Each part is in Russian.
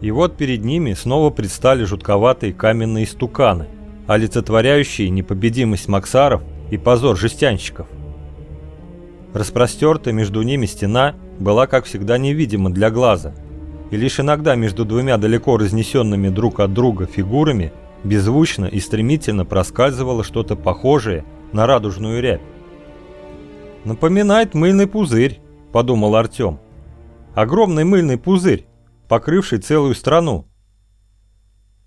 И вот перед ними снова предстали жутковатые каменные стуканы, олицетворяющие непобедимость Максаров и позор жестянщиков. Распростертая между ними стена была, как всегда, невидима для глаза, и лишь иногда между двумя далеко разнесенными друг от друга фигурами беззвучно и стремительно проскальзывало что-то похожее на радужную рябь. «Напоминает мыльный пузырь», — подумал Артем. «Огромный мыльный пузырь, покрывший целую страну».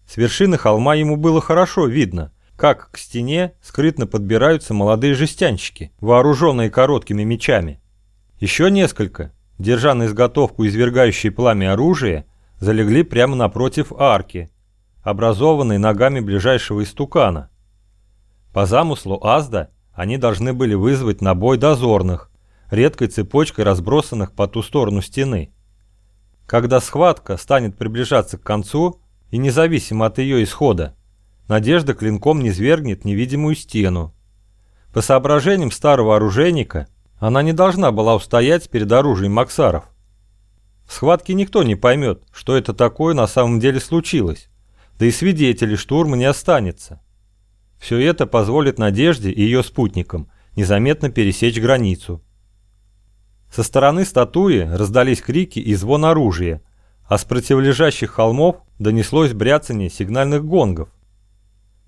С вершины холма ему было хорошо видно, как к стене скрытно подбираются молодые жестянщики, вооруженные короткими мечами. Еще несколько, держа на изготовку извергающие пламя оружие, залегли прямо напротив арки, образованной ногами ближайшего истукана. По замыслу Азда они должны были вызвать на бой дозорных, редкой цепочкой разбросанных по ту сторону стены. Когда схватка станет приближаться к концу, и независимо от ее исхода, надежда клинком не свергнет невидимую стену. По соображениям старого оружейника, она не должна была устоять перед оружием Максаров. В схватке никто не поймет, что это такое на самом деле случилось, да и свидетелей штурма не останется. Все это позволит Надежде и ее спутникам незаметно пересечь границу. Со стороны статуи раздались крики и звон оружия, а с противолежащих холмов донеслось бряцание сигнальных гонгов.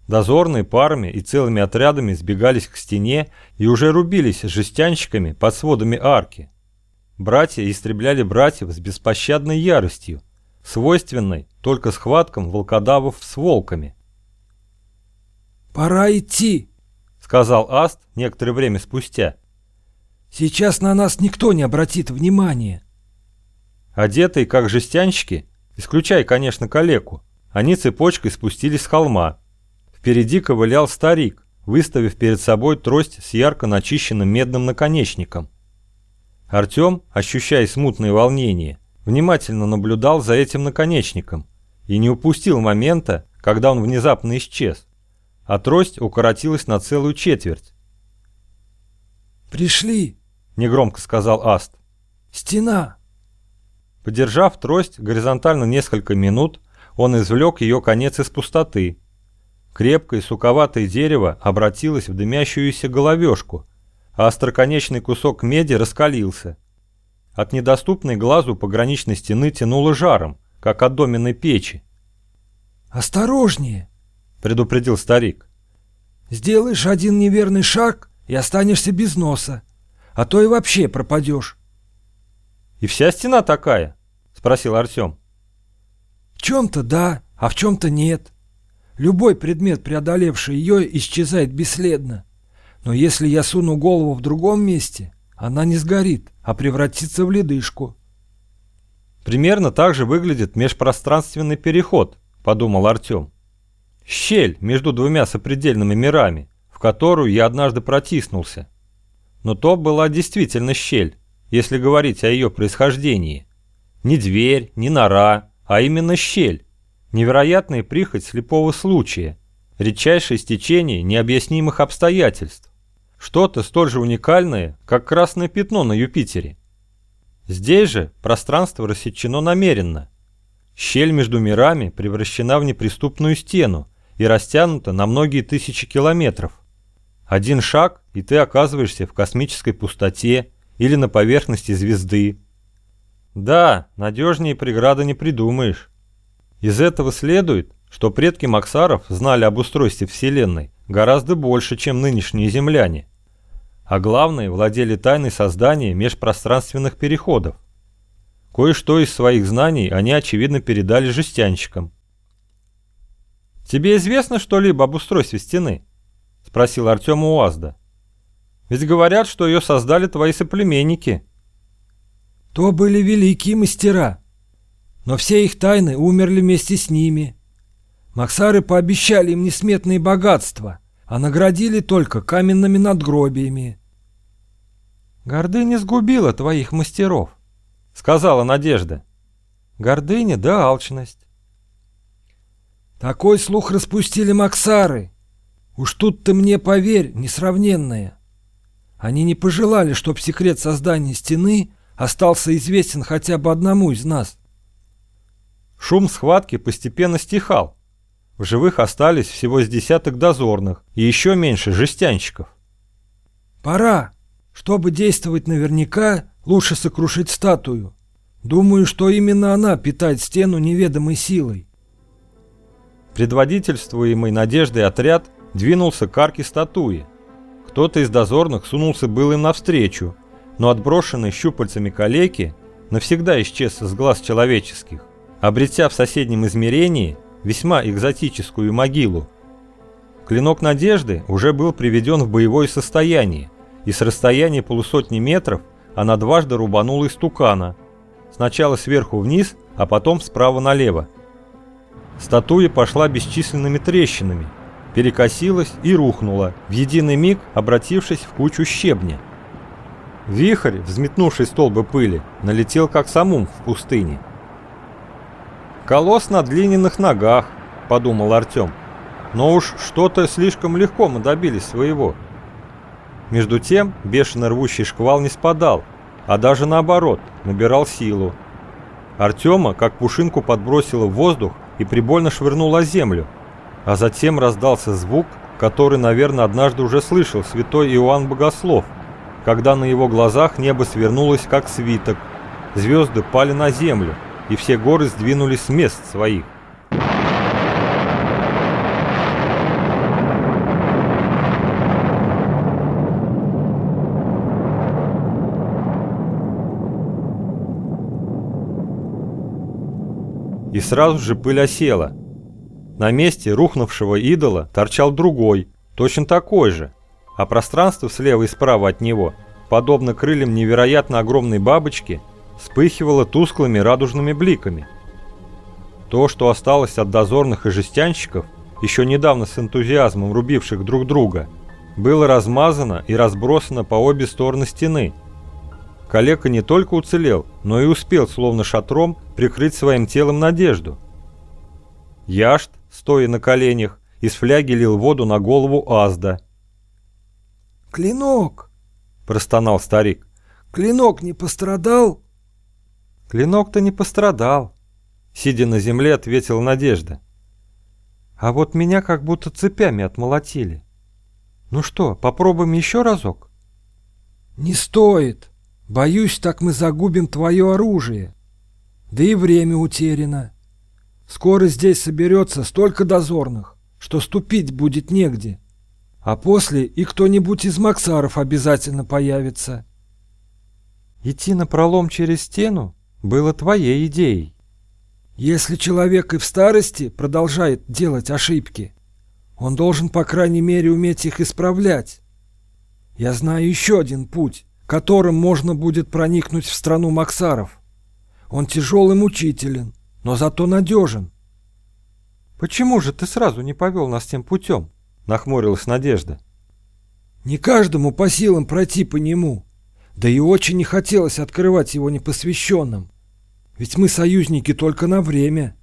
Дозорные парами и целыми отрядами сбегались к стене и уже рубились с жестянщиками под сводами арки. Братья истребляли братьев с беспощадной яростью, свойственной только схваткам волкодавов с волками. «Пора идти», — сказал Аст некоторое время спустя. «Сейчас на нас никто не обратит внимания». Одетые как жестянщики, исключая, конечно, калеку, они цепочкой спустились с холма. Впереди ковылял старик, выставив перед собой трость с ярко начищенным медным наконечником. Артем, ощущая смутное волнение, внимательно наблюдал за этим наконечником и не упустил момента, когда он внезапно исчез, а трость укоротилась на целую четверть. «Пришли!» — негромко сказал Аст. «Стена!» Подержав трость горизонтально несколько минут, он извлек ее конец из пустоты. Крепкое суковатое дерево обратилось в дымящуюся головешку, а остроконечный кусок меди раскалился. От недоступной глазу пограничной стены тянуло жаром, как от доменной печи. «Осторожнее!» — предупредил старик. «Сделаешь один неверный шаг и останешься без носа, а то и вообще пропадешь». «И вся стена такая?» — спросил Артем. «В чем-то да, а в чем-то нет. Любой предмет, преодолевший ее, исчезает бесследно. Но если я суну голову в другом месте, она не сгорит, а превратится в ледышку». «Примерно так же выглядит межпространственный переход», — подумал Артем. «Щель между двумя сопредельными мирами, в которую я однажды протиснулся. Но то была действительно щель, если говорить о ее происхождении. Не дверь, не нора, а именно щель. Невероятная прихоть слепого случая, редчайшее стечение необъяснимых обстоятельств. Что-то столь же уникальное, как красное пятно на Юпитере. Здесь же пространство рассечено намеренно. Щель между мирами превращена в неприступную стену и растянута на многие тысячи километров. Один шаг, и ты оказываешься в космической пустоте, или на поверхности звезды. Да, надежнее преграды не придумаешь. Из этого следует, что предки Максаров знали об устройстве Вселенной гораздо больше, чем нынешние земляне. А главное, владели тайной создания межпространственных переходов. Кое-что из своих знаний они, очевидно, передали жестянщикам. «Тебе известно что-либо об устройстве стены?» – спросил Артем у Уазда. Ведь говорят, что ее создали твои соплеменники. То были великие мастера. Но все их тайны умерли вместе с ними. Максары пообещали им несметные богатства, а наградили только каменными надгробиями. «Гордыня сгубила твоих мастеров», — сказала Надежда. «Гордыня да алчность». «Такой слух распустили Максары. Уж тут ты мне поверь, несравненная. Они не пожелали, чтобы секрет создания стены остался известен хотя бы одному из нас. Шум схватки постепенно стихал. В живых остались всего с десяток дозорных и еще меньше жестянщиков. «Пора! Чтобы действовать наверняка, лучше сокрушить статую. Думаю, что именно она питает стену неведомой силой». Предводительствуемый надеждой отряд двинулся к арке статуи. Кто-то из дозорных сунулся был им навстречу, но отброшенный щупальцами калеки навсегда исчез с глаз человеческих, обретя в соседнем измерении весьма экзотическую могилу. Клинок надежды уже был приведен в боевое состояние, и с расстояния полусотни метров она дважды рубанула из тукана, сначала сверху вниз, а потом справа налево. Статуя пошла бесчисленными трещинами, перекосилась и рухнула, в единый миг обратившись в кучу щебня. Вихрь, взметнувший столбы пыли, налетел как самум в пустыне. «Колосс на длинных ногах», — подумал Артем. «Но уж что-то слишком легко мы добились своего». Между тем бешено рвущий шквал не спадал, а даже наоборот, набирал силу. Артема, как пушинку, подбросило в воздух и прибольно швырнуло землю, а затем раздался звук, который, наверное, однажды уже слышал святой Иоанн Богослов, когда на его глазах небо свернулось как свиток, звезды пали на землю, и все горы сдвинулись с мест своих. И сразу же пыль осела. На месте рухнувшего идола торчал другой, точно такой же, а пространство слева и справа от него, подобно крыльям невероятно огромной бабочки, вспыхивало тусклыми радужными бликами. То, что осталось от дозорных и жестянщиков, еще недавно с энтузиазмом рубивших друг друга, было размазано и разбросано по обе стороны стены. Калека не только уцелел, но и успел, словно шатром, прикрыть своим телом надежду. Яшт, стоя на коленях, из фляги лил воду на голову Азда. «Клинок!» – простонал старик. «Клинок не пострадал?» «Клинок-то не пострадал», — сидя на земле, ответила Надежда. «А вот меня как будто цепями отмолотили. Ну что, попробуем еще разок?» «Не стоит. Боюсь, так мы загубим твое оружие. Да и время утеряно. Скоро здесь соберется столько дозорных, что ступить будет негде. А после и кто-нибудь из Максаров обязательно появится». «Идти на пролом через стену?» было твоей идеей. Если человек и в старости продолжает делать ошибки, он должен, по крайней мере, уметь их исправлять. Я знаю еще один путь, которым можно будет проникнуть в страну Максаров. Он тяжел и мучителен, но зато надежен. «Почему же ты сразу не повел нас тем путем?» — нахмурилась Надежда. «Не каждому по силам пройти по нему. Да и очень не хотелось открывать его непосвященным. Ведь мы союзники только на время.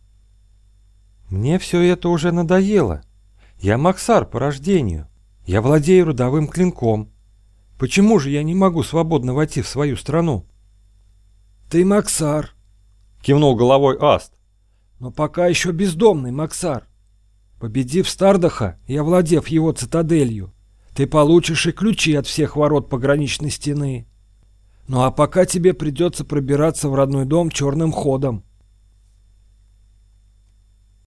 Мне все это уже надоело. Я Максар по рождению. Я владею родовым клинком. Почему же я не могу свободно войти в свою страну? Ты Максар, кивнул головой Аст. Но пока еще бездомный Максар. Победив Стардаха и овладев его цитаделью, ты получишь и ключи от всех ворот пограничной стены. Ну а пока тебе придется пробираться в родной дом черным ходом.